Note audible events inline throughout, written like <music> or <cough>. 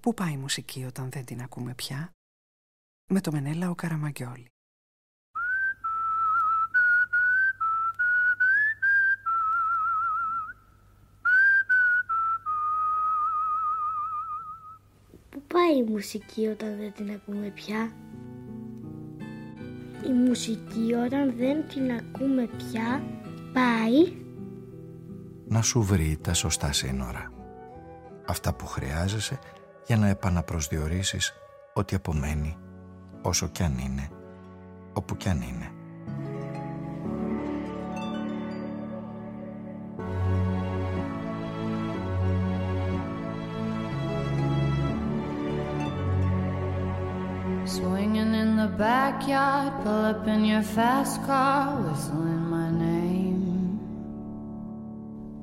Πού πάει η μουσική όταν δεν την ακούμε πια; Με το Μενέλα ο Καραμαγκιόλη. Πού πάει η μουσική όταν δεν την ακούμε πια; Η μουσική όταν δεν την ακούμε πια πάει να σου βρει τα σωστά σύνορα. Αυτά που χρειάζεσαι για να επαναπροσδιορίσεις ό,τι απομένει, όσο κι αν είναι, όπου κι αν είναι. Swinging in the backyard, pull up in your fast car, whistling my name.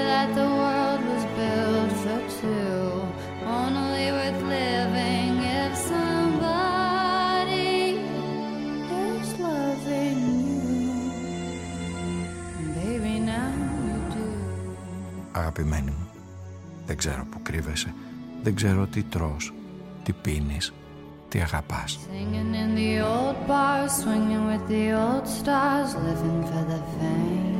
They say that the αγαπημένη μου. Δεν ξέρω που κρύβεσαι, δεν ξέρω τι τρως, τι πίνεις, τι αγαπάς. Singing in the old bars, swinging with the old stars, living for the fame.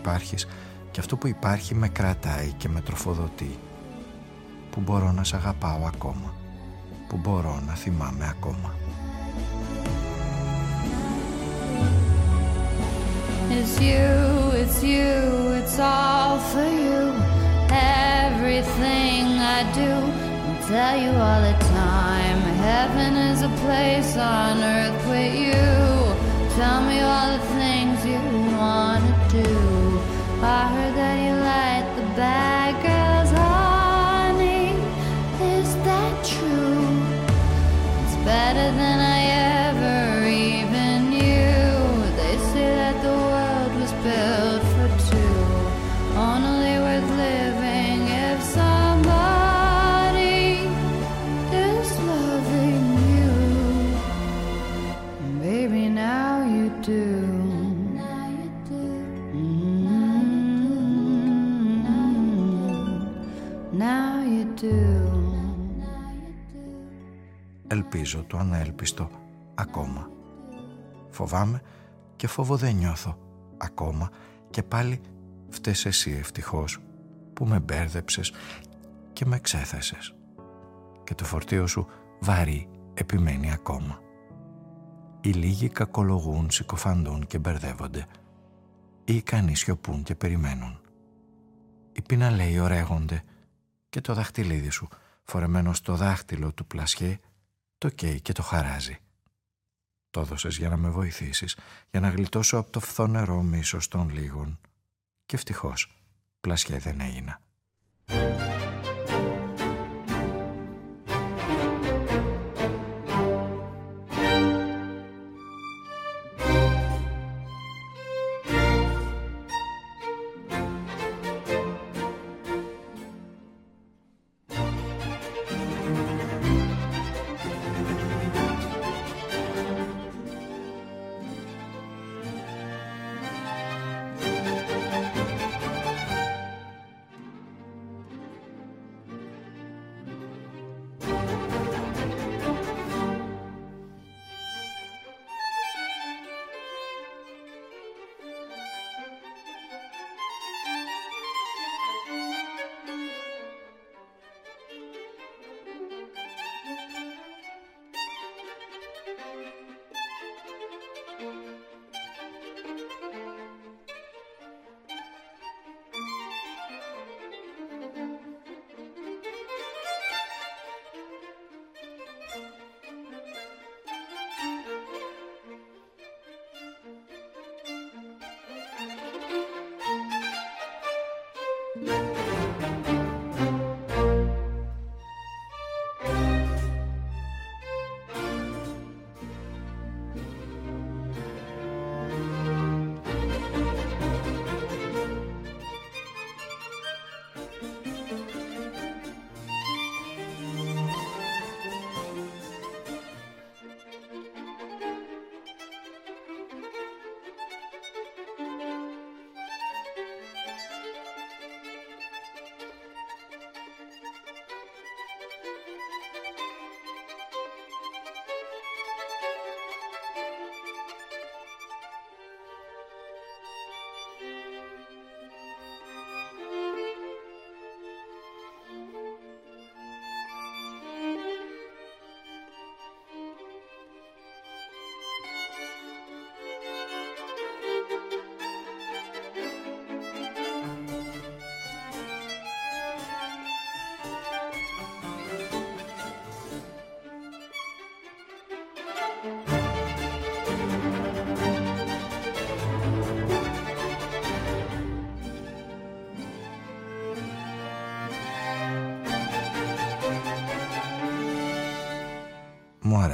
υπάρχεις και αυτό που υπάρχει με κρατάει και με τροφοδοτεί που μπορώ να σ' αγαπάω ακόμα που μπορώ να θυμάμαι ακόμα It's you, it's you, it's all for you Everything I do I tell you all the time Heaven is a place on earth with you Tell me all the things you wanna do back. Ελπίζω το ανέλπιστο ακόμα. Φοβάμαι και φόβο δεν νιώθω ακόμα και πάλι φταίς εσύ ευτυχώς που με μπέρδεψες και με ξέθεσες και το φορτίο σου βαρύ επιμένει ακόμα. Οι λίγοι κακολογούν, συκοφαντούν και μπερδεύονται. Οι ικανοί σιωπούν και περιμένουν. Οι πιναλέοι ωραίγονται και το δαχτυλίδι σου, φορεμένο στο δάχτυλο του πλασιέ, το καίει και το χαράζει. Το έδωσες για να με βοηθήσεις, για να γλιτώσω από το φθονερό μίσος των λίγων. Και ευτυχώς, πλασιέ δεν έγινα.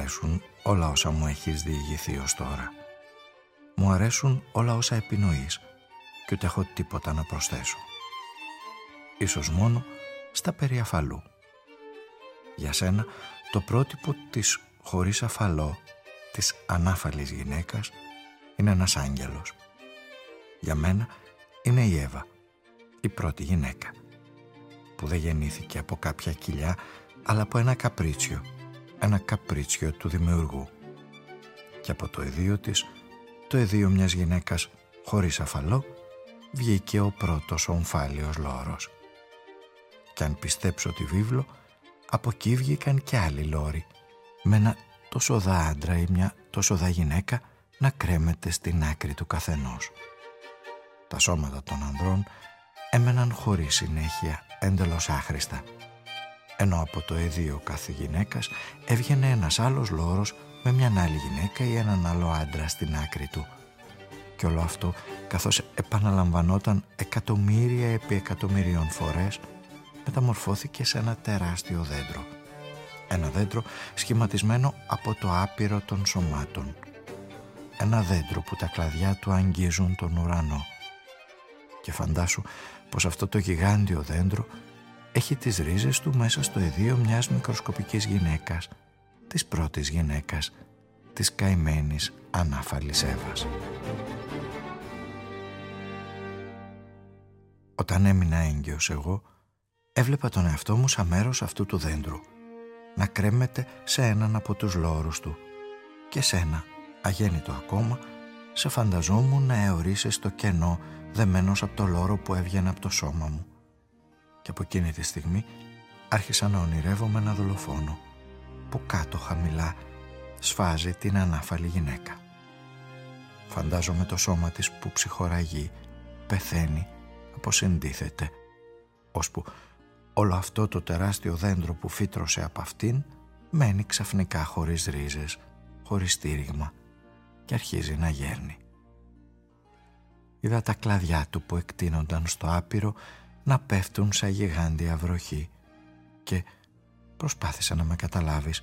Αρέσουν όλα όσα μου έχεις διηγηθεί ως τώρα. Μου αρέσουν όλα όσα επινοείς και ούτε έχω τίποτα να προσθέσω. Ίσως μόνο στα περί αφαλού. Για σένα το πρότυπο της χωρίς αφαλό, της ανάφαλης γυναίκας, είναι ένας άγγελος. Για μένα είναι η Εύα, η πρώτη γυναίκα, που δεν γεννήθηκε από κάποια κοιλιά, αλλά από ένα καπρίτσιο ένα καπρίτσιο του δημιουργού. Και από το εδίο της, το εδίο μιας γυναίκας χωρίς αφαλό, βγήκε ο πρώτος ομφάλιος λόρος. Κι αν πιστέψω τη βίβλο, από εκεί βγήκαν και άλλοι λόροι, με ένα τόσο δα άντρα ή μια τόσο δα γυναίκα να κρέμεται στην άκρη του καθενός. Τα σώματα των ανδρών έμεναν χωρίς συνέχεια, έντελος άχρηστα ενώ από το εδίο κάθε γυναίκας έβγαινε ένας άλλος λόρος με μια άλλη γυναίκα ή έναν άλλο άντρα στην άκρη του. Και όλο αυτό καθώς επαναλαμβανόταν εκατομμύρια επί εκατομμυρίων φορές μεταμορφώθηκε σε ένα τεράστιο δέντρο. Ένα δέντρο σχηματισμένο από το άπειρο των σωμάτων. Ένα δέντρο που τα κλαδιά του αγγίζουν τον ουρανό. Και φαντάσου πως αυτό το γιγάντιο δέντρο έχει τις ρίζες του μέσα στο εδίο μιας μικροσκοπικής γυναίκας, της πρώτης γυναίκας, της καημένης ανάφαλης Εύας. Όταν έμεινα έγκυος εγώ, έβλεπα τον εαυτό μου σαν μέρος αυτού του δέντρου, να κρέμεται σε έναν από τους λόρους του και σένα, αγέννητο ακόμα, σε φανταζόμουν να αιωρείσαι στο κενό δεμένος από το λόρο που έβγαινε από το σώμα μου και από εκείνη τη στιγμή άρχισα να ονειρεύομαι ένα δολοφόνο που κάτω χαμηλά σφάζει την ανάφαλη γυναίκα. Φαντάζομαι το σώμα της που ψυχοραγεί, πεθαίνει, αποσυντίθεται, ώσπου όλο αυτό το τεράστιο δέντρο που φύτρωσε από αυτήν μένει ξαφνικά χωρίς ρίζες, χωρίς στήριγμα και αρχίζει να γέρνει. Είδα τα κλαδιά του που εκτείνονταν στο άπειρο να πέφτουν σαν γιγάντια βροχή και προσπάθησα να με καταλάβεις.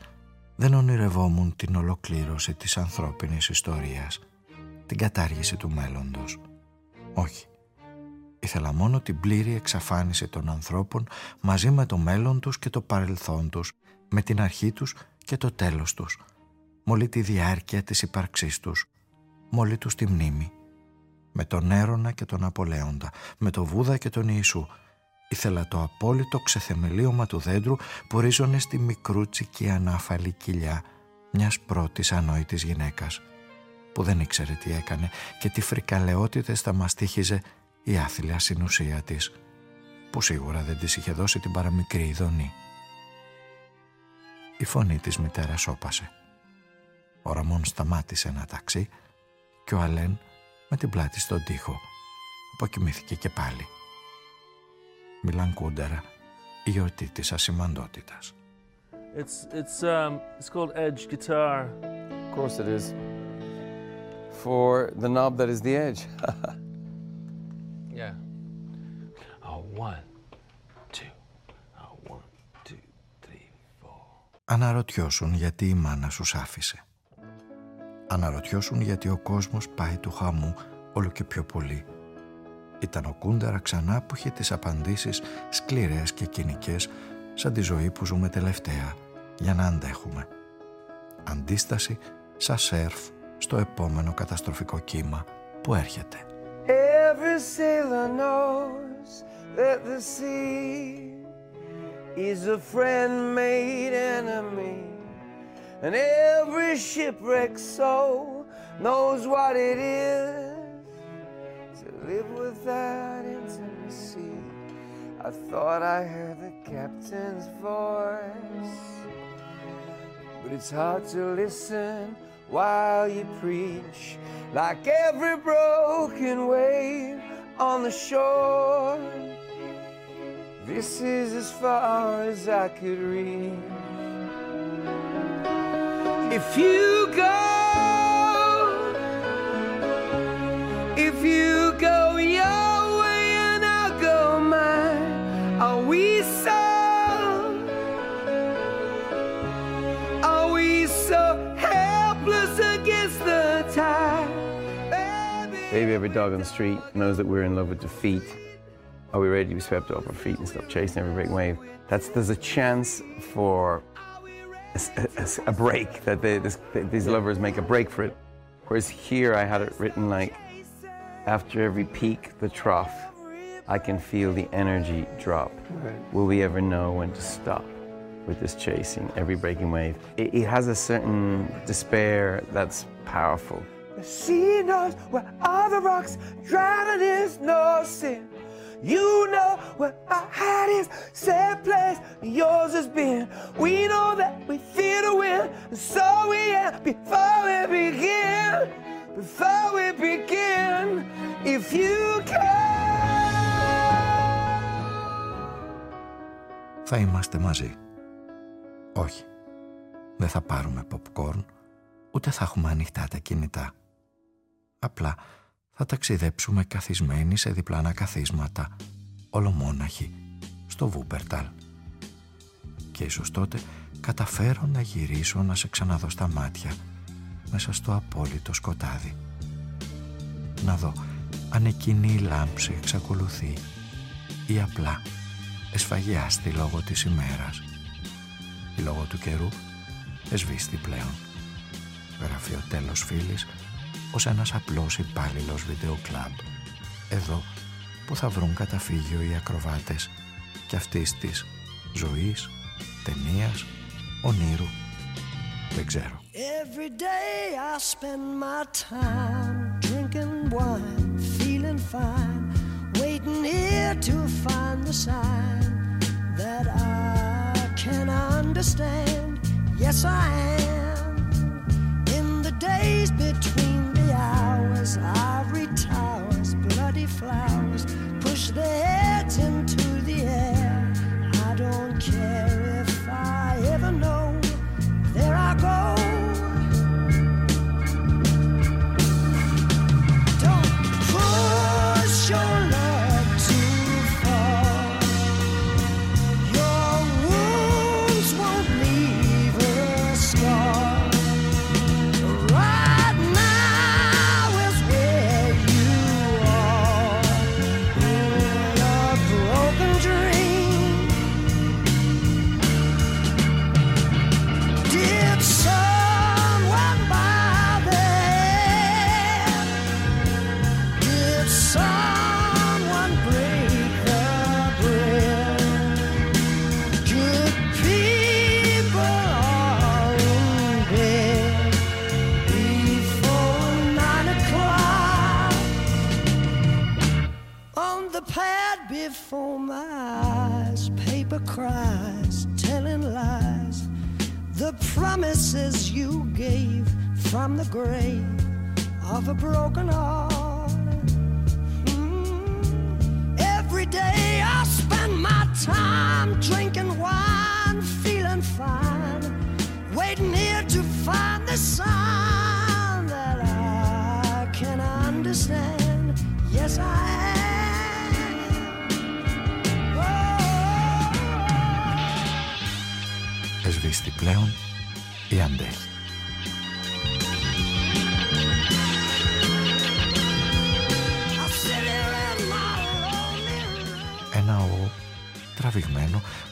Δεν ονειρευόμουν την ολοκλήρωση της ανθρώπινης ιστορίας την κατάργηση του μέλλοντος. Όχι. Ήθελα μόνο την πλήρη εξαφάνιση των ανθρώπων μαζί με το μέλλον τους και το παρελθόν τους με την αρχή τους και το τέλος τους. Μόλι τη διάρκεια της ύπαρξής τους μόλι τους τη μνήμη με τον Έρωνα και τον Απολέοντα με τον Βούδα και τον Ιησού Ήθελα το απόλυτο ξεθεμελίωμα του δέντρου που ρίζωνε στη μικρούτσικη ανάφαλη κοιλιά μιας πρώτης ανόητης γυναίκας που δεν ήξερε τι έκανε και τι φρικαλαιότητες θα μαστίχιζε η άθλια συνουσία της που σίγουρα δεν της είχε δώσει την παραμικρή ειδονή. Η φωνή της μητέρας όπασε. Ο Ραμόν σταμάτησε ένα ταξί και ο Αλέν με την πλάτη στον τοίχο αποκοιμήθηκε και πάλι. Μιλάν Κούντερα, η γιορτή της ασημαντότητας. It's, it's, um, it's called edge guitar. Of course it is. For the knob that is the edge. <laughs> yeah. Oh, one, two. Oh, one, two, three, four. Αναρωτιώσουν γιατί η μάνα σου άφησε. Αναρωτιώσουν γιατί ο κόσμος πάει του χαμού όλο και πιο πολύ ήταν ο Κούνταρα ξανά που είχε τις απαντήσεις σκληρές και κοινικές σαν τη ζωή που ζούμε τελευταία για να αντέχουμε. Αντίσταση σαν σέρφ στο επόμενο καταστροφικό κύμα που έρχεται. Every sailor knows that the sea is a friend made enemy and every shipwrecked soul knows what it is to live without intimacy. I thought I heard the captain's voice, but it's hard to listen while you preach, like every broken wave on the shore. This is as far as I could reach. If you go if you go your way and I'll go mine, are we so, are we so helpless against the tide? Baby, Baby every dog on the street knows that we're in love with defeat. Are we ready to be swept off our feet and stop chasing every breaking wave? That's there's a chance for a, a, break that they, this, these lovers make a break for it. Whereas here I had it written like, after every peak, the trough, I can feel the energy drop. Right. Will we ever know when to stop with this chasing every breaking wave? It, it has a certain despair that's powerful. The sea knows where all the rocks drowning is no sin. You know where our heart is, set place, yours has been. We know that we fear to win, and so we end before we begin. Before we begin, if you can. Θα είμαστε μαζί. Όχι. Δεν θα πάρουμε popcorn, ούτε θα έχουμε ανοιχτά τα κινητά. Απλά θα ταξιδέψουμε καθισμένοι σε διπλάνα καθίσματα, ολομόναχοι, στο Βούπερταλ. Και ίσως τότε καταφέρω να γυρίσω να σε ξαναδώ στα μάτια, μέσα στο απόλυτο σκοτάδι. Να δω αν εκείνη η λάμψη εξακολουθεί ή απλά εσφαγιάστη λόγω της ημέρας. Λόγω του καιρού εσβήστη πλέον. Γράφει ο τέλος φίλης ως ένας απλός υπάλληλος βιντεοκλάμπ. Εδώ που θα βρουν καταφύγιο οι ακροβάτες και αυτής της ζωής, ταινίας, ονείρου, δεν ξέρω. Every day I spend my time drinking wine, feeling fine, waiting here to find the sign that I can understand. Yes, I am.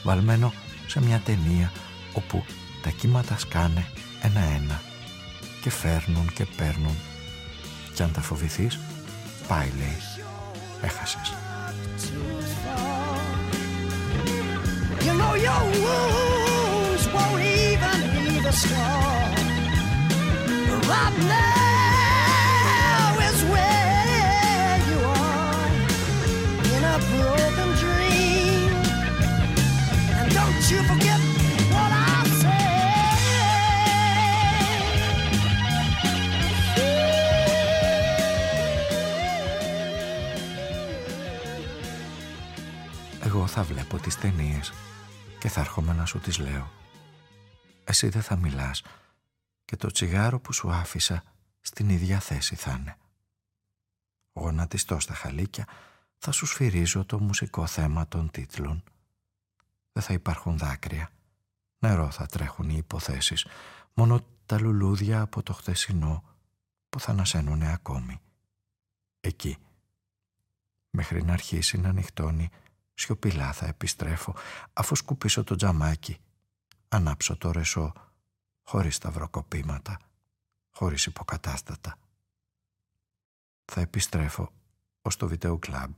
Βαλμένο σε μια ταινία όπου τα κύματα σκάνε ένα-ένα και φέρνουν και παίρνουν. Και αν τα φοβηθείς πάει λέει. Έχασες. You know your wounds won't even leave a scar. Right now θα βλέπω τις ταινίες και θα έρχομαι να σου τις λέω. Εσύ δεν θα μιλάς και το τσιγάρο που σου άφησα στην ίδια θέση θα είναι. Γονατιστώ στα χαλίκια θα σου σφυρίζω το μουσικό θέμα των τίτλων δεν θα υπάρχουν δάκρυα. Νερό θα τρέχουν οι υποθέσεις, μόνο τα λουλούδια από το χτεσινό που θα ανασένουνε ακόμη. Εκεί, μέχρι να αρχίσει να νυχτώνει, σιωπηλά θα επιστρέφω, αφού σκουπίσω το τζαμάκι, ανάψω το ρεσό, χωρίς σταυροκοπήματα, χωρίς υποκατάστατα. Θα επιστρέφω ως το βιτεο κλαμπ,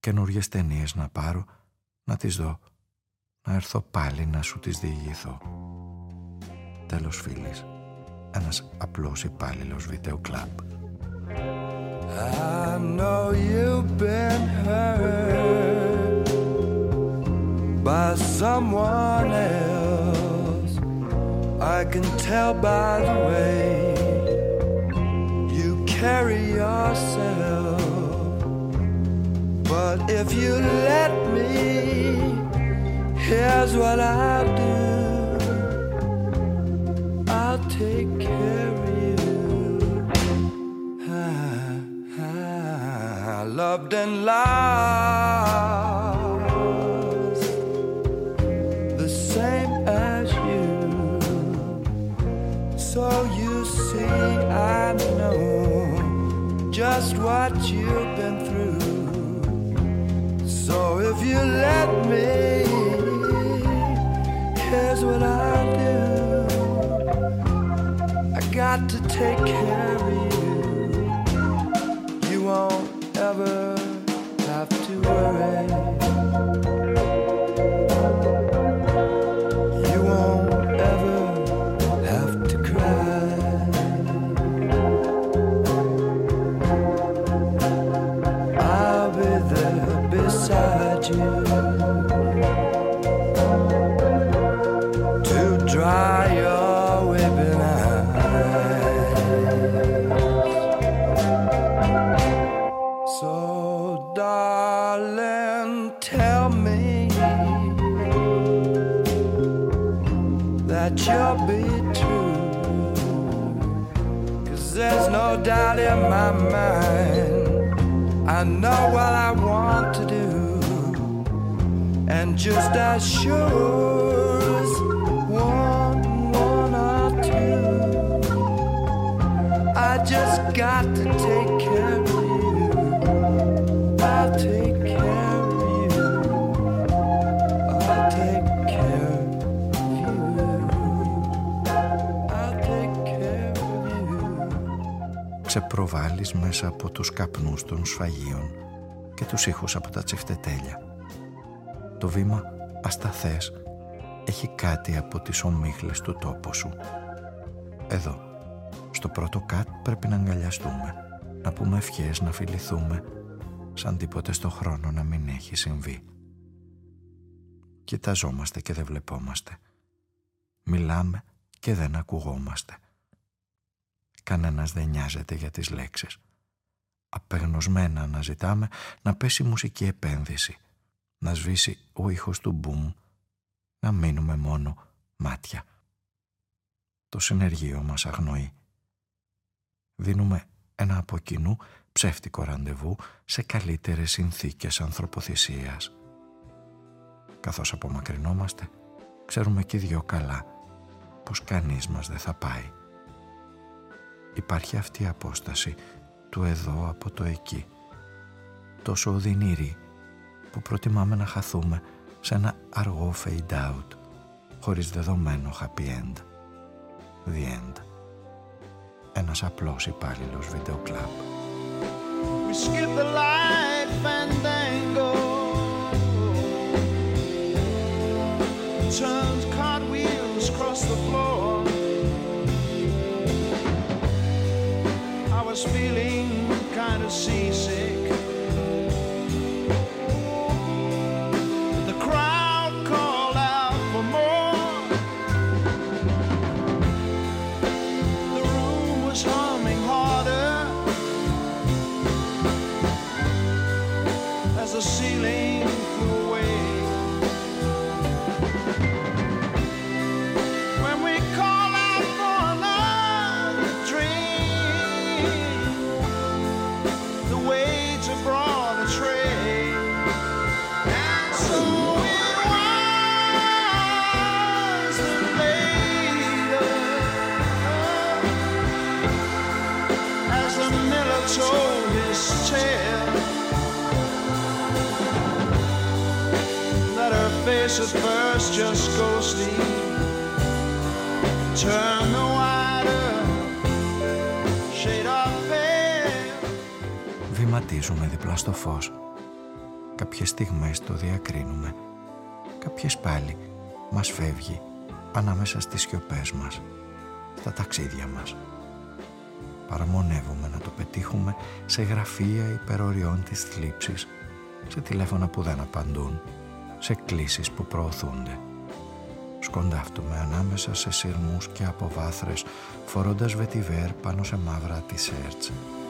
καινούριες ταινίες να πάρω, να τις δω να έρθω πάλι να σου τις διηγηθώ. Τέλος φίλης, ένας απλός υπάλληλος βίντεο κλαμπ. I know you've been hurt by someone else. I can tell by the way you carry yourself. But if you let me Here's what I'll do I'll take care of you. I, I loved and lost what you've been through. So if you let me here's what I'll do. I got to take care of you. You won't ever have to worry. Just as sure as one, one or two, I just got to take care of you. I'll take ξεπροβάλλεις μέσα από τους καπνούς των σφαγίων και τους ήχους από τα τσιφτετέλια. Το βήμα ασταθές έχει κάτι από τις ομίχλες του τόπου σου. Εδώ, στο πρώτο κάτ πρέπει να αγκαλιαστούμε, να πούμε ευχές, να φιληθούμε, σαν τίποτε στο χρόνο να μην έχει συμβεί. Κοιταζόμαστε και δεν βλεπόμαστε. Μιλάμε και δεν ακουγόμαστε. Κανένας δεν νοιάζεται για τις λέξεις. Απεγνωσμένα να ζητάμε να πέσει μουσική επένδυση, να σβήσει ο ήχος του μπουμ, να μείνουμε μόνο μάτια. Το συνεργείο μας αγνοεί. Δίνουμε ένα από κοινού ψεύτικο ραντεβού σε καλύτερες συνθήκες ανθρωποθυσίας. Καθώς απομακρυνόμαστε, ξέρουμε και δυο καλά πως κανείς μας δεν θα πάει υπάρχει αυτή η απόσταση του εδώ από το εκεί. Τόσο οδυνήρη που προτιμάμε να χαθούμε σε ένα αργό fade out χωρίς δεδομένο happy end. The end. Ένας απλός υπάλληλος βίντεο κλαμπ. I Βηματίζουμε δίπλα στο φως. Κάποιες στιγμές το διακρίνουμε. Κάποιες πάλι μας φεύγει ανάμεσα στις σιωπές μας, στα ταξίδια μας. Παραμονεύουμε να το πετύχουμε σε γραφεία υπεροριών της θλίψης, σε τηλέφωνα που δεν απαντούν, σε κλήσεις που προωθούνται. Σκοντάφτουμε ανάμεσα σε σειρμούς και αποβάθρες, φορώντας βετιβέρ πάνω σε μαύρα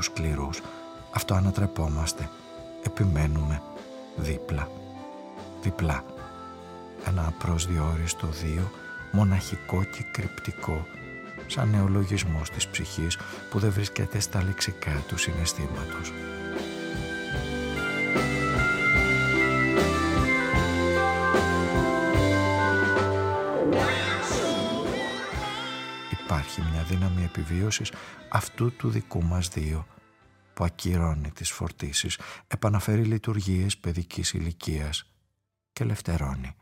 τους σκληρούς, αυτό ανατρεπόμαστε, επιμένουμε δίπλα, διπλά. Ένα απροσδιόριστο δύο, μοναχικό και κρυπτικό, σαν νεολογισμός της ψυχής που δεν βρίσκεται στα λεξικά του συναισθήματος. Υπάρχει μια δύναμη επιβίωσης αυτού του δικού μας δύο που ακυρώνει τις φορτίσεις, επαναφέρει λειτουργίες παιδικής ηλικίας και λευτερώνει.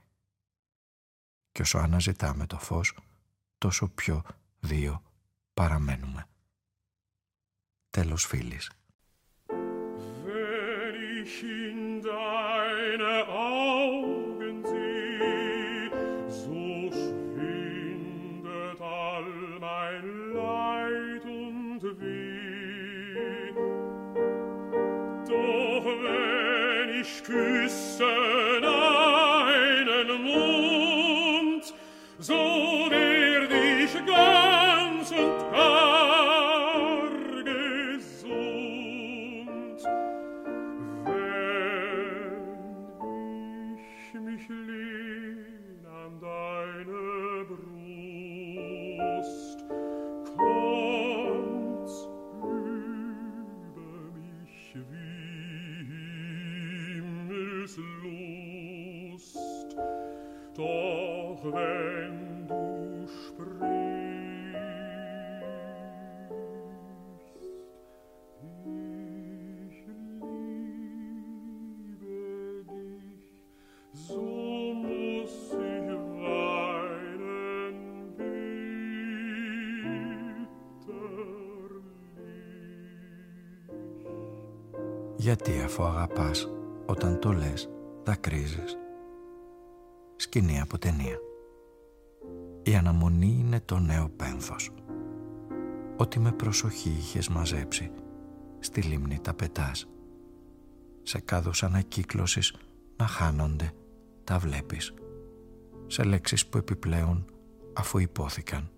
Και όσο αναζητάμε το φως, τόσο πιο δύο παραμένουμε. Τέλος φίλης. Küssen. an. Γιατί αφού αγαπάς, όταν το λες, δακρύζεις. Σκηνή από ταινία. Η αναμονή είναι το νέο πένθος. Ό,τι με προσοχή είχες μαζέψει, στη λίμνη τα πετάς. Σε κάδους ανακύκλωσης να χάνονται, τα βλέπεις. Σε λέξεις που επιπλέον αφού υπόθηκαν.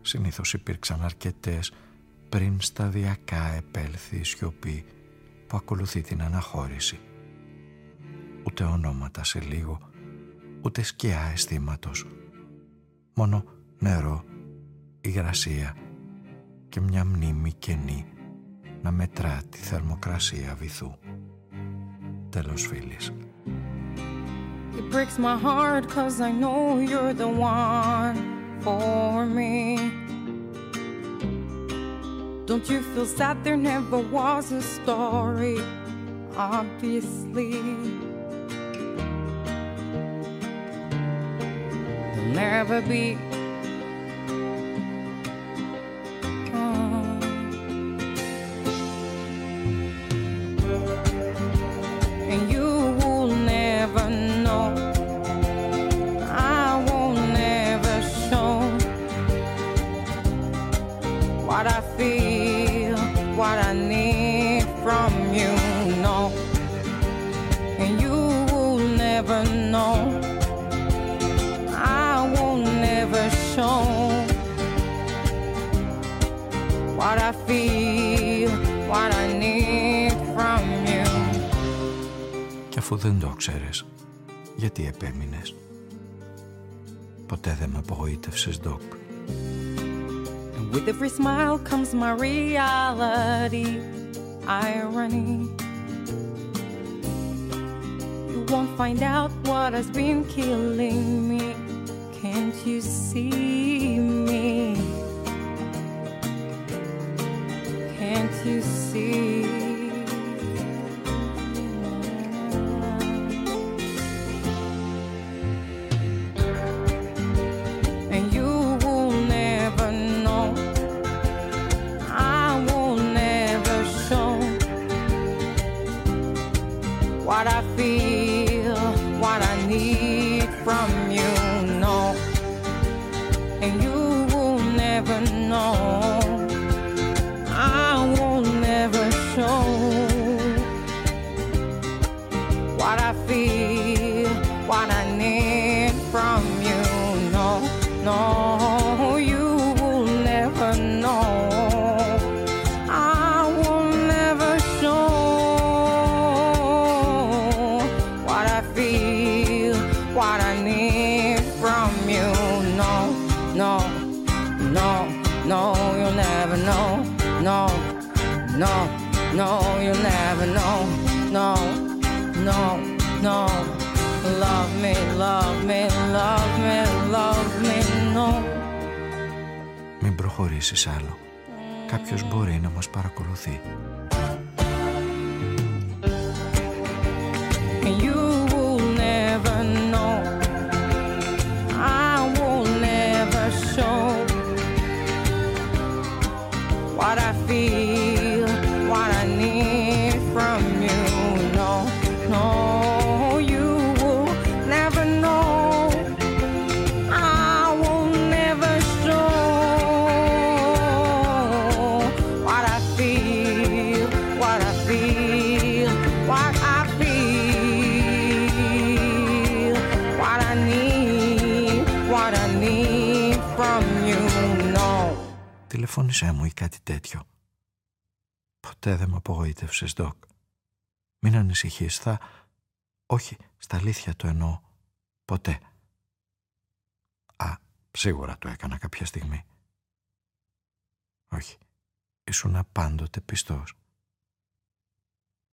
Συνήθως υπήρξαν αρκετές πριν σταδιακά επέλθει η σιωπή που ακολουθεί την αναχώρηση. Ούτε ονόματα σε λίγο, ούτε σκιά αισθήματος. Μόνο νερό, υγρασία και μια μνήμη κενή να μετρά τη θερμοκρασία βυθού. Τέλος φίλης. It breaks my heart cause I know you're the one for me. Don't you feel sad there never was a story? Obviously, there'll never be. Αφού δεν το ξέρεις, γιατί επέμεινες. Ποτέ δεν με απογοήτευσες, Ντοκ. And with every smile comes my reality, irony. You won't find out what has been killing me. Can't you see me? Can't you see? Μην προχωρήσεις άλλο. Κάποιος μπορεί να μας παρακολουθεί. Τηλεφώνησέ μου ή κάτι τέτοιο. Ποτέ δεν με απογοήτευσες, Ντοκ. Μην ανησυχείς, θα... Όχι, στα αλήθεια το εννοώ. Ποτέ. Α, σίγουρα το έκανα κάποια στιγμή. Όχι, ήσουν πάντοτε πιστός.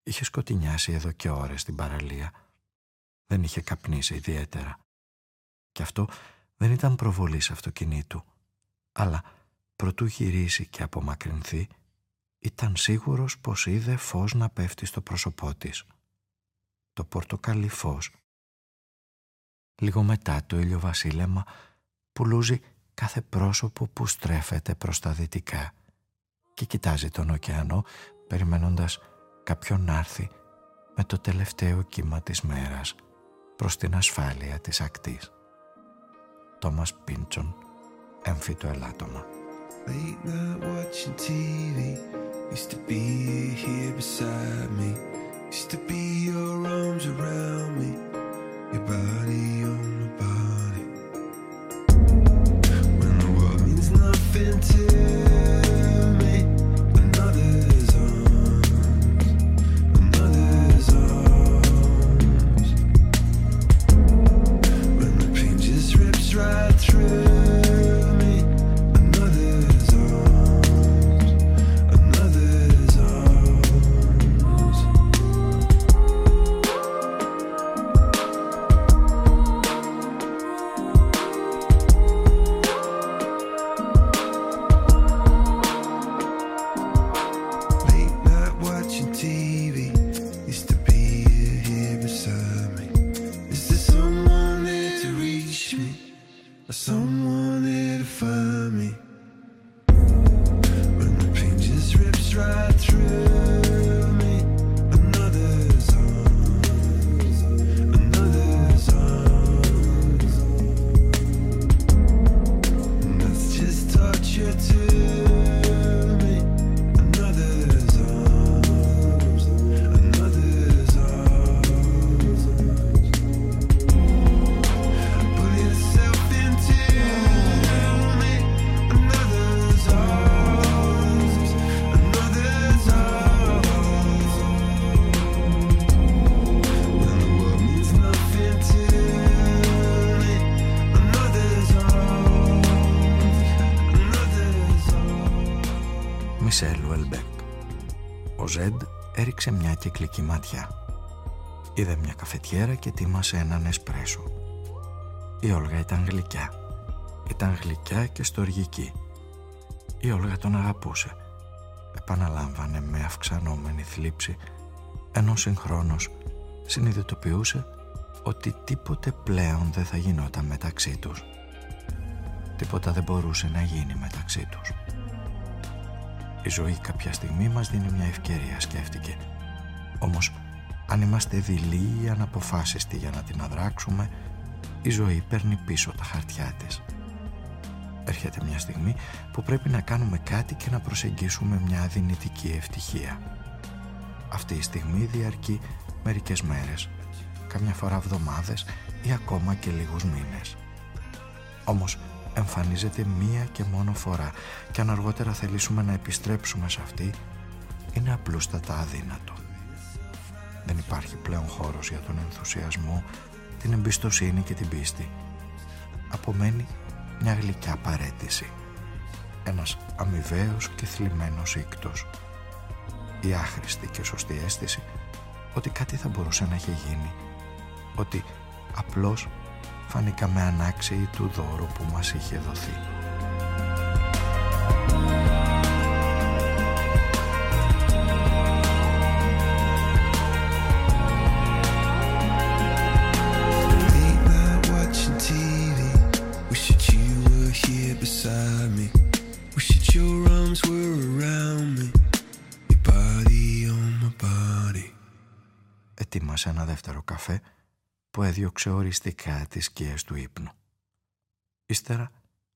Είχε σκοτεινιάσει εδώ και ώρες στην παραλία. Δεν είχε καπνίσει ιδιαίτερα. Και αυτό δεν ήταν προβολής αυτοκινήτου, αλλά προτού γυρίσει και απομακρυνθεί, ήταν σίγουρος πως είδε φως να πέφτει στο πρόσωπό της. Το πορτοκαλί φως. Λίγο μετά το ηλιοβασίλεμα πουλούζει κάθε πρόσωπο που στρέφεται προς τα δυτικά και κοιτάζει τον ωκεανό περιμένοντας κάποιον να έρθει με το τελευταίο κύμα της μέρας προς την ασφάλεια της ακτής. Τόμας Πίντσον, έμφυτο ελάττωμα. Late night watching TV used to be here beside me. Used to be your arms around me, your body on my body. When the world means nothing to κυκλική μάτια. Είδε μια καφετιέρα και τίμασε έναν εσπρέσο. Η Όλγα ήταν γλυκιά. Ήταν γλυκιά και στοργική. Η Όλγα τον αγαπούσε. Επαναλάμβανε με αυξανόμενη θλίψη, ενώ συγχρόνως συνειδητοποιούσε ότι τίποτε πλέον δεν θα γινόταν μεταξύ τους. Τίποτα δεν μπορούσε να γίνει μεταξύ τους. Η ζωή κάποια στιγμή μας δίνει μια ευκαιρία, σκέφτηκε. Όμως, αν είμαστε δειλοί ή αναποφάσιστοι για να την αδράξουμε, η ζωή παίρνει πίσω τα χαρτιά της. Έρχεται μια στιγμή που πρέπει να κάνουμε κάτι και να προσεγγίσουμε μια δυνητική ευτυχία. Αυτή η στιγμή διαρκεί μερικές μέρες, καμιά φορά εβδομάδες ή ακόμα και λίγους μήνες. Όμως εμφανίζεται μία και μόνο φορά και αν αργότερα θελήσουμε να επιστρέψουμε σε αυτή, είναι απλούστατα αδύνατο. Δεν υπάρχει πλέον χώρος για τον ενθουσιασμό, την εμπιστοσύνη και την πίστη. Απομένει μια γλυκιά παρέτηση. Ένας αμοιβαίος και θλιμμένος ήκτος. Η άχρηστη και σωστή αίσθηση ότι κάτι θα μπορούσε να έχει γίνει. Ότι απλώς φανήκαμε ανάξιοι του δώρου που μας είχε δοθεί. Ετοίμασε ένα δεύτερο καφέ που έδιωξε οριστικά τις σκιές του ύπνου. Ύστερα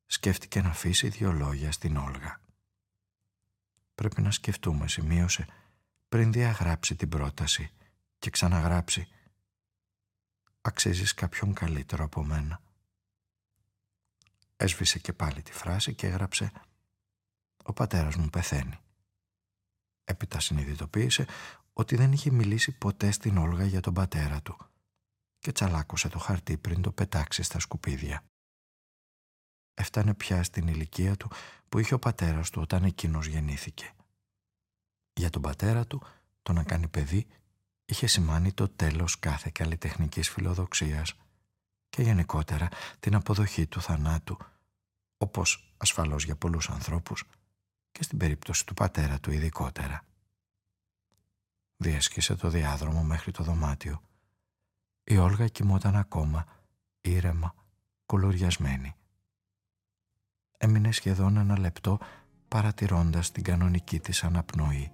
σκέφτηκε να αφήσει δύο λόγια στην Όλγα. Πρέπει να σκεφτούμε, σημείωσε, πριν διαγράψει την πρόταση και ξαναγράψει «Αξίζεις κάποιον καλύτερο από μένα». Έσβησε και πάλι τη φράση και έγραψε «Ο πατέρας μου πεθαίνει». Έπειτα συνειδητοποίησε ότι δεν είχε μιλήσει ποτέ στην Όλγα για τον πατέρα του και τσαλάκωσε το χαρτί πριν το πετάξει στα σκουπίδια. Έφτανε πια στην ηλικία του που είχε ο πατέρας του όταν εκείνος γεννήθηκε. Για τον πατέρα του το να κάνει παιδί είχε σημάνει το τέλος κάθε καλλιτεχνικής φιλοδοξίας και γενικότερα την αποδοχή του θανάτου, όπως ασφαλώς για πολλούς ανθρώπους και στην περίπτωση του πατέρα του ειδικότερα. Διέσχισε το διάδρομο μέχρι το δωμάτιο η Όλγα κοιμόταν ακόμα, ήρεμα, κολοριασμένη. Έμεινε σχεδόν ένα λεπτό παρατηρώντας την κανονική της αναπνοή,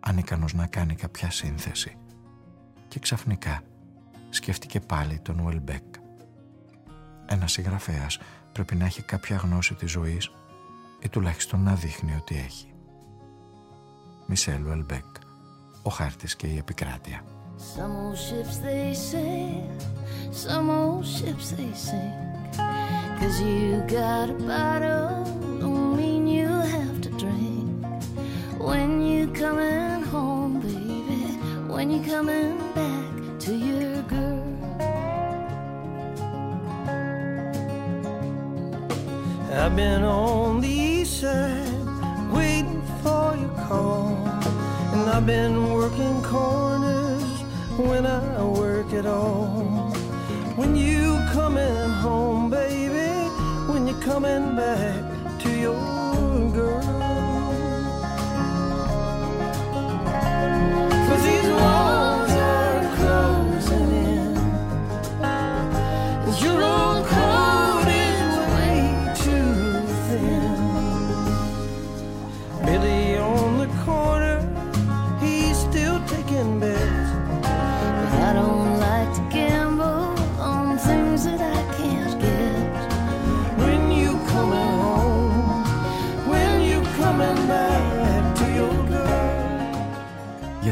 ανίκανος να κάνει κάποια σύνθεση. Και ξαφνικά σκέφτηκε πάλι τον Ουελμπέκ. Ένας συγγραφέας πρέπει να έχει κάποια γνώση της ζωής ή τουλάχιστον να δείχνει ότι έχει. Μισέλ Ουελμπέκ, ο χάρτης και η επικράτεια. Some old ships they sail, some old ships they sink. Cause you got a bottle, don't mean you have to drink. When you coming home, baby, when you coming back to your girl. I've been on the east side, I've been working corners when I work at all. When you coming home, baby, when you coming back to your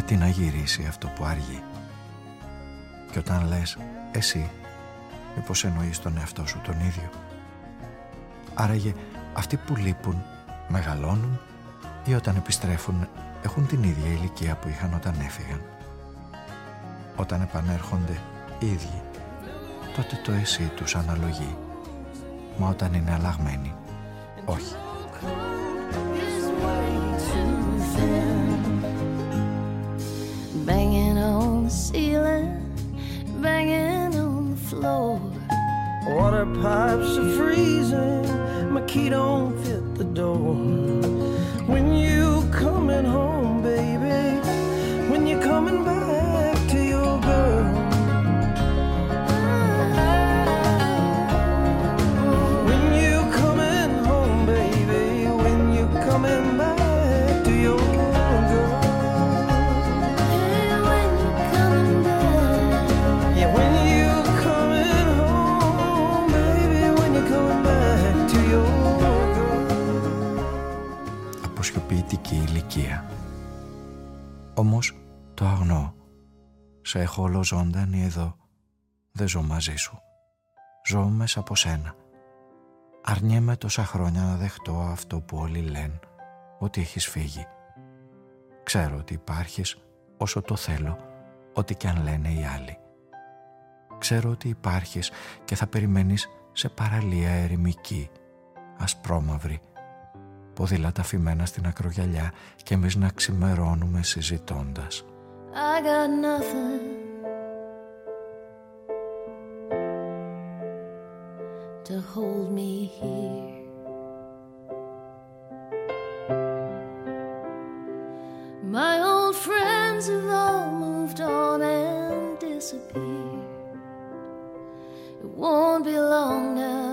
Γιατί να γυρίσει αυτό που άργει; Και όταν λες εσύ, μήπως εννοείς τον εαυτό σου τον ίδιο; Άραγε αυτοί που λείπουν μεγαλώνουν ή όταν επιστρέφουν έχουν την ίδια ηλικία που είχαν όταν έφυγαν; Όταν επανέρχονται οι ίδιοι, τότε το εσύ τους αναλογεί. Μα όταν είναι αλλαγμένοι, όχι. Banging on the ceiling, banging on the floor. Water pipes are freezing, my key don't fit the door. When you coming home, baby, when you coming back ζωντανή εδώ. Δεν ζω μαζί σου. Ζω μέσα από σένα. Αρνιέμαι τόσα χρόνια να δεχτώ αυτό που όλοι λένε ότι έχεις φύγει. Ξέρω ότι υπάρχεις όσο το θέλω, ό,τι και αν λένε οι άλλοι. Ξέρω ότι υπάρχεις και θα περιμένεις σε παραλία ερημική, ασπρόμαυρη, ποδήλατα αφημένα στην ακρογιαλιά και εμείς να ξημερώνουμε συζητώντας. I got nothing to hold me here. My old friends have all moved on and disappeared. It won't be long now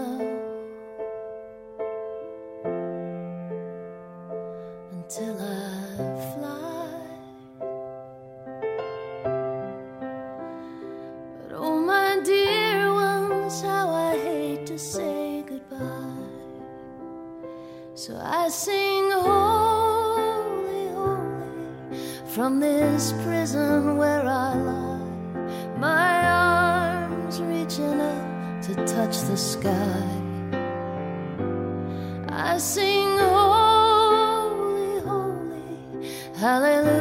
hallelujah,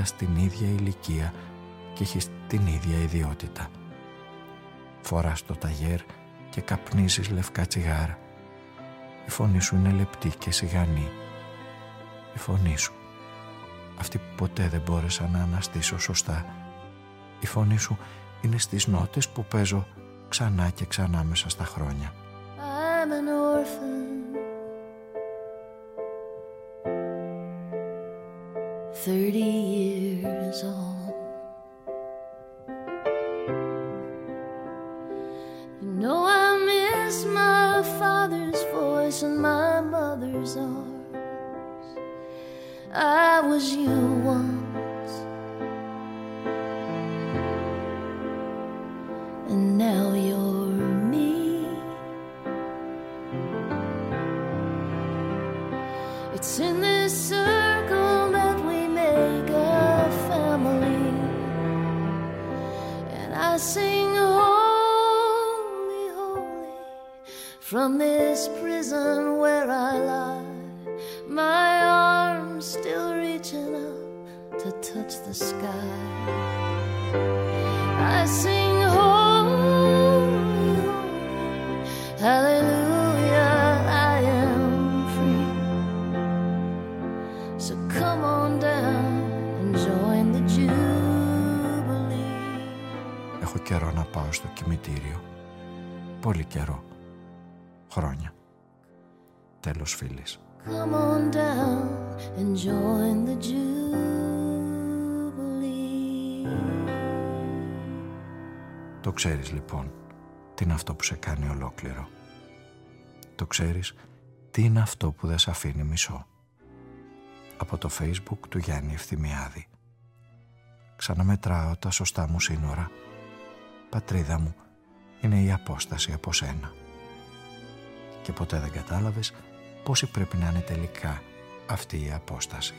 πάντα στην ίδια ηλικία και έχεις την ίδια ιδιότητα. Φοράς το ταγέρ και καπνίζεις λευκά τσιγάρα. Η φωνή σου είναι λεπτή και σιγανή. Η φωνή σου. Αυτή που ποτέ δεν μπόρεσα να αναστήσω σωστά. Η φωνή σου είναι στις νότες που παίζω ξανά και ξανά μέσα στα χρόνια. 30 years old. You know, I miss my father's voice and my mother's arms. I was you once. Ξέρεις λοιπόν τι είναι αυτό που σε κάνει ολόκληρο. Το ξέρεις τι είναι αυτό που δεν σε αφήνει μισό. Από το facebook του Γιάννη Ευθυμιάδη. Ξαναμετράω τα σωστά μου σύνορα. Πατρίδα μου είναι η απόσταση από σένα. Και ποτέ δεν κατάλαβες πόση πρέπει να είναι τελικά αυτή η απόσταση.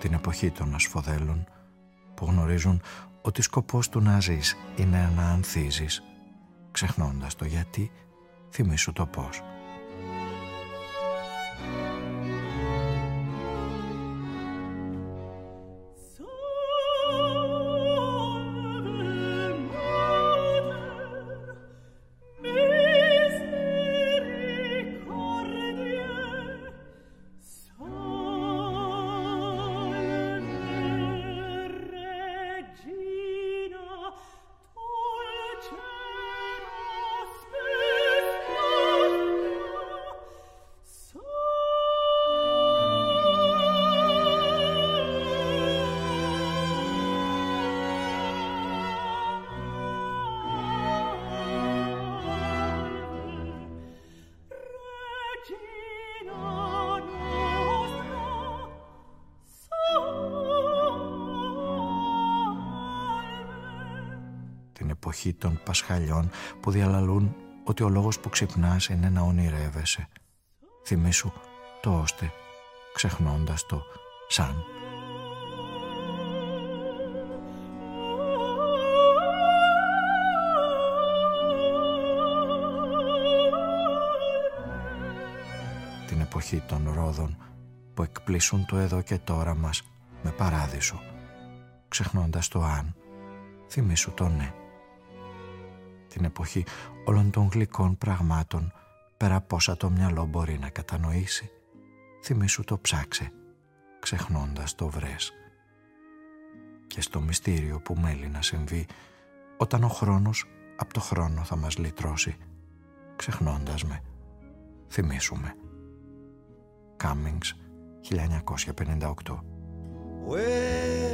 Την εποχή των ασφοδέλων που γνωρίζουν ότι σκοπός του να ζεις είναι να ανθίζεις ξεχνώντας το γιατί θυμίσου το πώς. Των Πασχαλιών που διαλαλούν ότι ο λόγος που ξυπνάς είναι να ονειρεύεσαι. Θυμήσου το ώστε, ξεχνώντας το σαν. Την εποχή των Ρόδων που εκπλήσουν το εδώ και τώρα μας με παράδεισο, ξεχνώντας το αν, θυμήσου το ναι την εποχή όλων των γλυκών πραγμάτων πέρα από όσα το μυαλό μπορεί να κατανοήσει. Θυμήσου το ψάξε, ξεχνώντας το βρες. Και στο μυστήριο που μέλει να συμβεί, όταν ο χρόνος από το χρόνο θα μας λυτρώσει, ξεχνώντας με, θυμήσουμε. Cummings, 1958 Where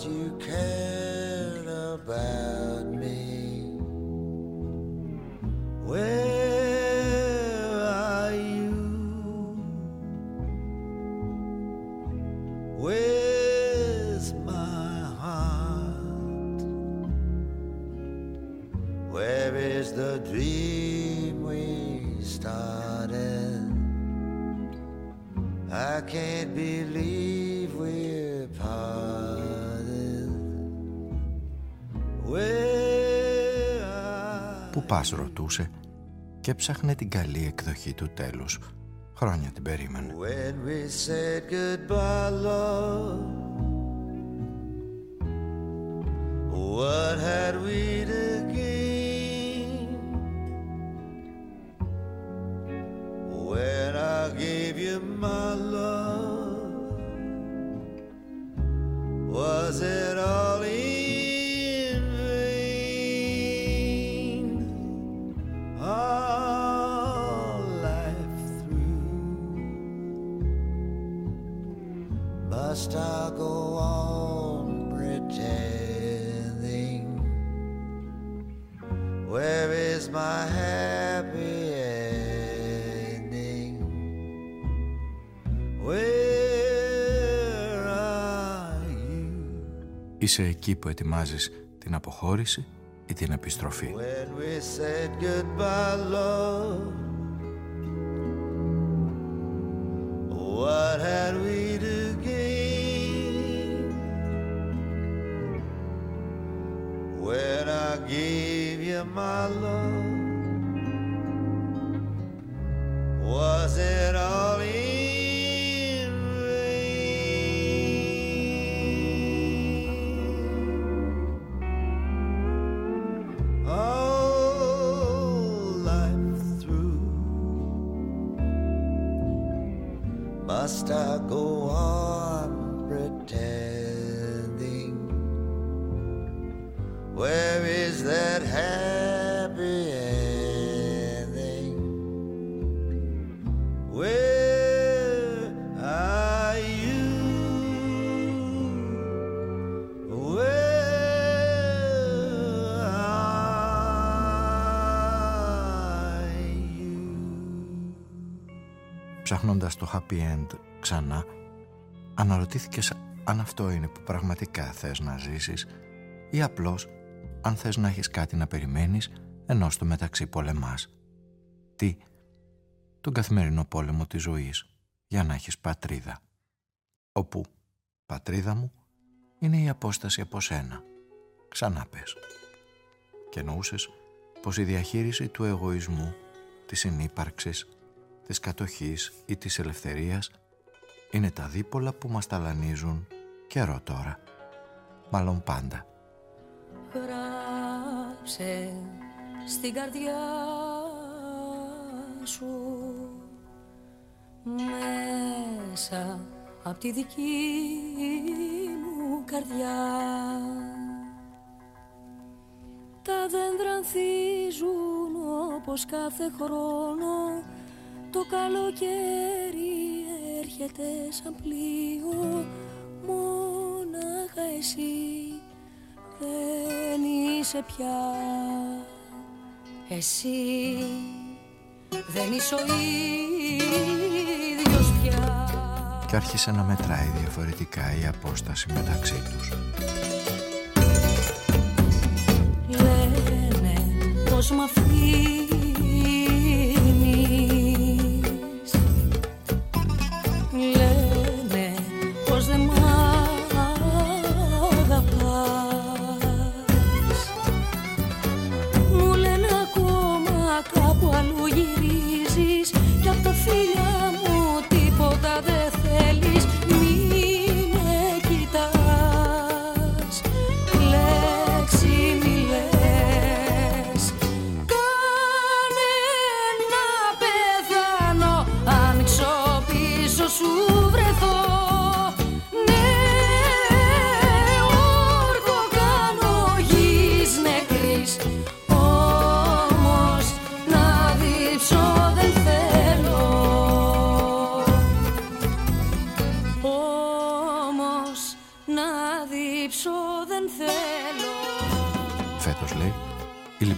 you can. Πας ρωτούσε και ψάχνε την καλή εκδοχή του τέλους. Χρόνια την περίμενε. When we said goodbye, love, Είσαι εκεί που ετοιμάζεις την αποχώρηση ή την επιστροφή. When we said goodbye, love, what had we to gain? When I gave you my love, Ψάχνοντας το happy end ξανά, αναρωτήθηκες αν αυτό είναι που πραγματικά θες να ζήσεις ή απλώς αν θες να έχεις κάτι να περιμένεις ενώ στο μεταξύ πολεμάς. Τι, τον καθημερινό πόλεμο της ζωής για να έχεις πατρίδα. Όπου, πατρίδα μου, είναι η απόσταση από σένα. Ξανά πες. Και εννοούσες πως η διαχείριση του εγωισμού, της συνύπαρξης, της κατοχής ή της ελευθερίας είναι τα δίπολα που μας ταλανίζουν καιρό τώρα. Μάλλον πάντα. Γράψε στην καρδιά σου μέσα από τη δική μου καρδιά τα δέντρα ανθίζουν όπως κάθε χρόνο το καλοκαίρι έρχεται σαν πλοίο. Μόναχα εσύ δεν είσαι πια. Εσύ δεν είσαι ο ίδιος πια. Και άρχισε να μετράει διαφορετικά η απόσταση μεταξύ τους. Λένε πως μ'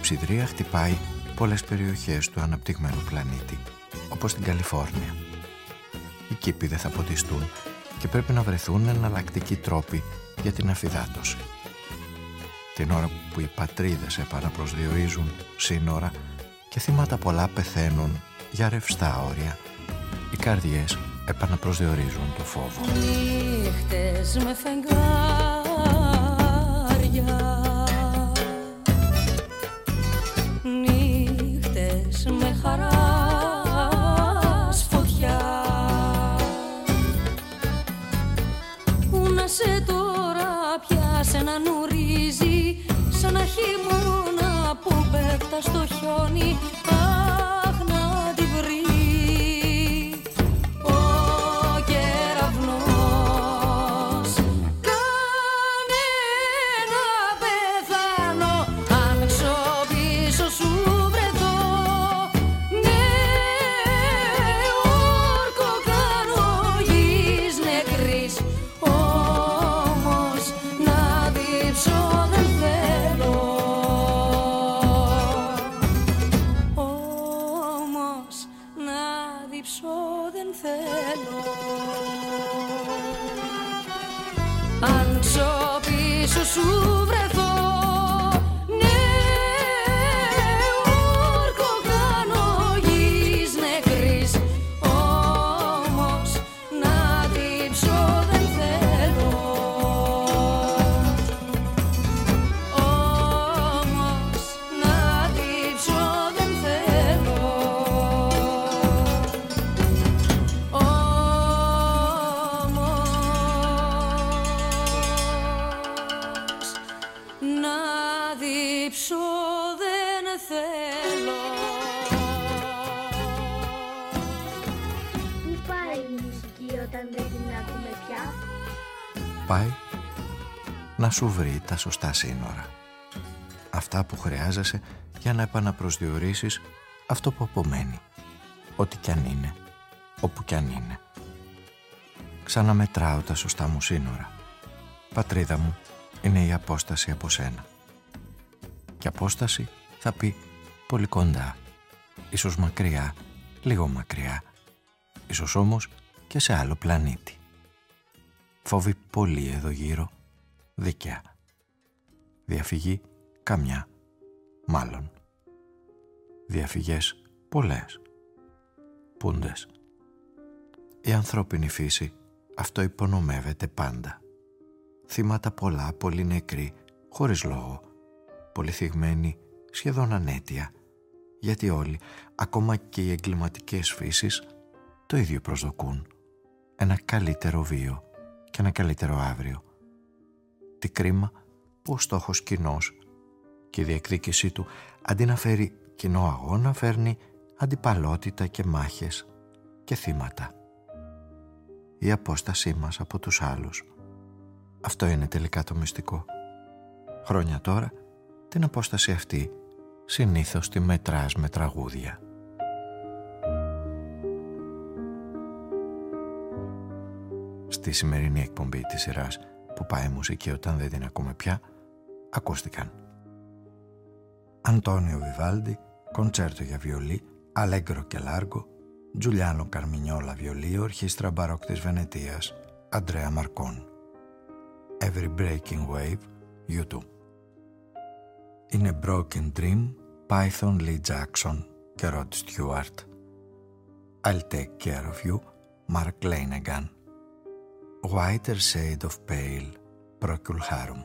ψιδρία χτυπάει πολλές περιοχές του αναπτυγμένου πλανήτη, όπως την Καλιφόρνια. Οι κήποι δεν θα ποτιστούν και πρέπει να βρεθούν εναλλακτικοί τρόποι για την αφυδάτωση. Την ώρα που οι πατρίδες επαναπροσδιορίζουν σύνορα και θύματα πολλά πεθαίνουν για ρευστά όρια, οι καρδιές επαναπροσδιορίζουν το φόβο. Νύχτες με φεγγάρια να νουρίζει. Σαν να χειμώνα που πέφτα στο χιόνι σου βρει τα σωστά σύνορα. Αυτά που χρειάζεσαι για να επαναπροσδιορίσεις αυτό που απομένει. Ό,τι κι αν είναι, όπου κι αν είναι. Ξαναμετράω τα σωστά μου σύνορα. Πατρίδα μου είναι η απόσταση από σένα. Και απόσταση θα πει πολύ κοντά. Ίσως μακριά, λίγο μακριά. Ίσως όμως και σε άλλο πλανήτη. Φόβει πολύ εδώ γύρω δίκαια. Διαφυγή καμιά, μάλλον. Διαφυγές πολλές. Πούντες. Η ανθρώπινη φύση αυτό υπονομεύεται πάντα. Θύματα πολλά, πολύ νεκροί, χωρίς λόγο. Πολύ θυγμένοι, σχεδόν ανέτεια. Γιατί όλοι, ακόμα και οι εγκληματικές φύσεις, το ίδιο προσδοκούν. Ένα καλύτερο βίο και ένα καλύτερο αύριο. Τι κρίμα που ο στόχος κοινός και η διεκδίκησή του αντί να φέρει κοινό αγώνα φέρνει αντιπαλότητα και μάχες και θύματα. Η απόστασή μας από τους άλλους. Αυτό είναι τελικά το μυστικό. Χρόνια τώρα την απόσταση αυτή συνήθως τη μετράς με τραγούδια. Στη σημερινή εκπομπή της σειράς που πάει μουσική όταν δεν την ακούμε πια, ακούστηκαν. Αντώνιο Βιβάλντι, κοντσέρτο για βιολί, Αλέγκρο και Λάργο, Τζουλιάνο Καρμινιόλα βιολί, ορχήστρα μπαρόκ της Βενετίας, Αντρέα Μαρκόν. Every Breaking Wave, YouTube. Είναι Broken Dream, Python Lee Jackson και Rod Stewart. I'll Take Care of You, Mark Lanegan. Whiter Shade of Pale, Procul Harum.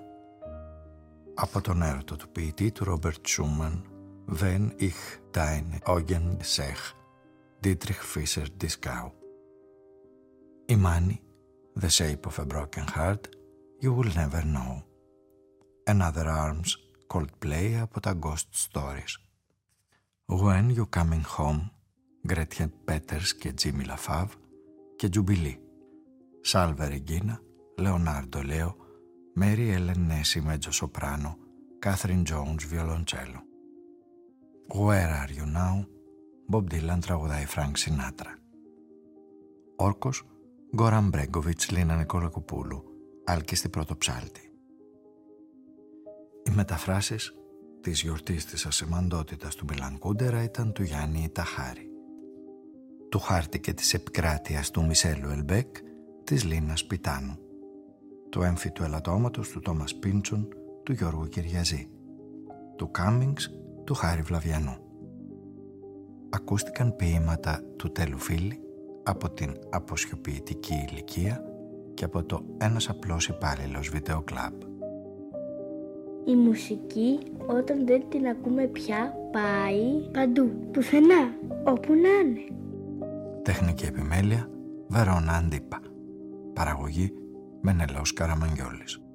Από τον έρωτο του ποιητή του Ρόμπερτ Σούμαν, Wenn ich deine Augen seh, Dietrich Fischer Dieskau. Η Μάνη, The Shape of a Broken Heart, You Will Never Know. Another Arms, Coldplay από τα Ghost Stories. When You Coming Home, Gretchen Peters και Jimmy LaFave και Jubilee. Salve Regina, Leonardo Leo, Mary Ellen Nessie μέτζο σοπράνο, Catherine Jones βιολοντσέλο. Where are you now, Bob Dylan τραγουδάει Frank Sinatra. Όρκος, Γκόραν Μπρέγκοβιτς, Λίνα Νικολακοπούλου, Άλκιστη Πρωτοψάλτη. Οι μεταφράσεις της γιορτής της ασημαντότητας του Μπελανκούντερα ήταν του Γιάννη Ταχάρη. Του χάρτη και της επικράτειας του Μισέλου Ελμπέκ της Λίνας Πιτάνου. Του έμφυτου ελαττώματος του Τόμας Πίντσον του Γιώργου Κυριαζή. Του Κάμινγκς του Χάρη Βλαβιανού. Ακούστηκαν ποίηματα του Τέλου Φίλη από την αποσιοποιητική ηλικία και από το «Ένας απλός υπάλληλος βιντεοκλάμπ». Η μουσική όταν δεν την ακούμε πια πάει παντού, πουθενά, όπου να είναι. Τεχνική επιμέλεια Βερόνα Αντίπα. Παραγωγή Μενελός Καραμαγγιόλης.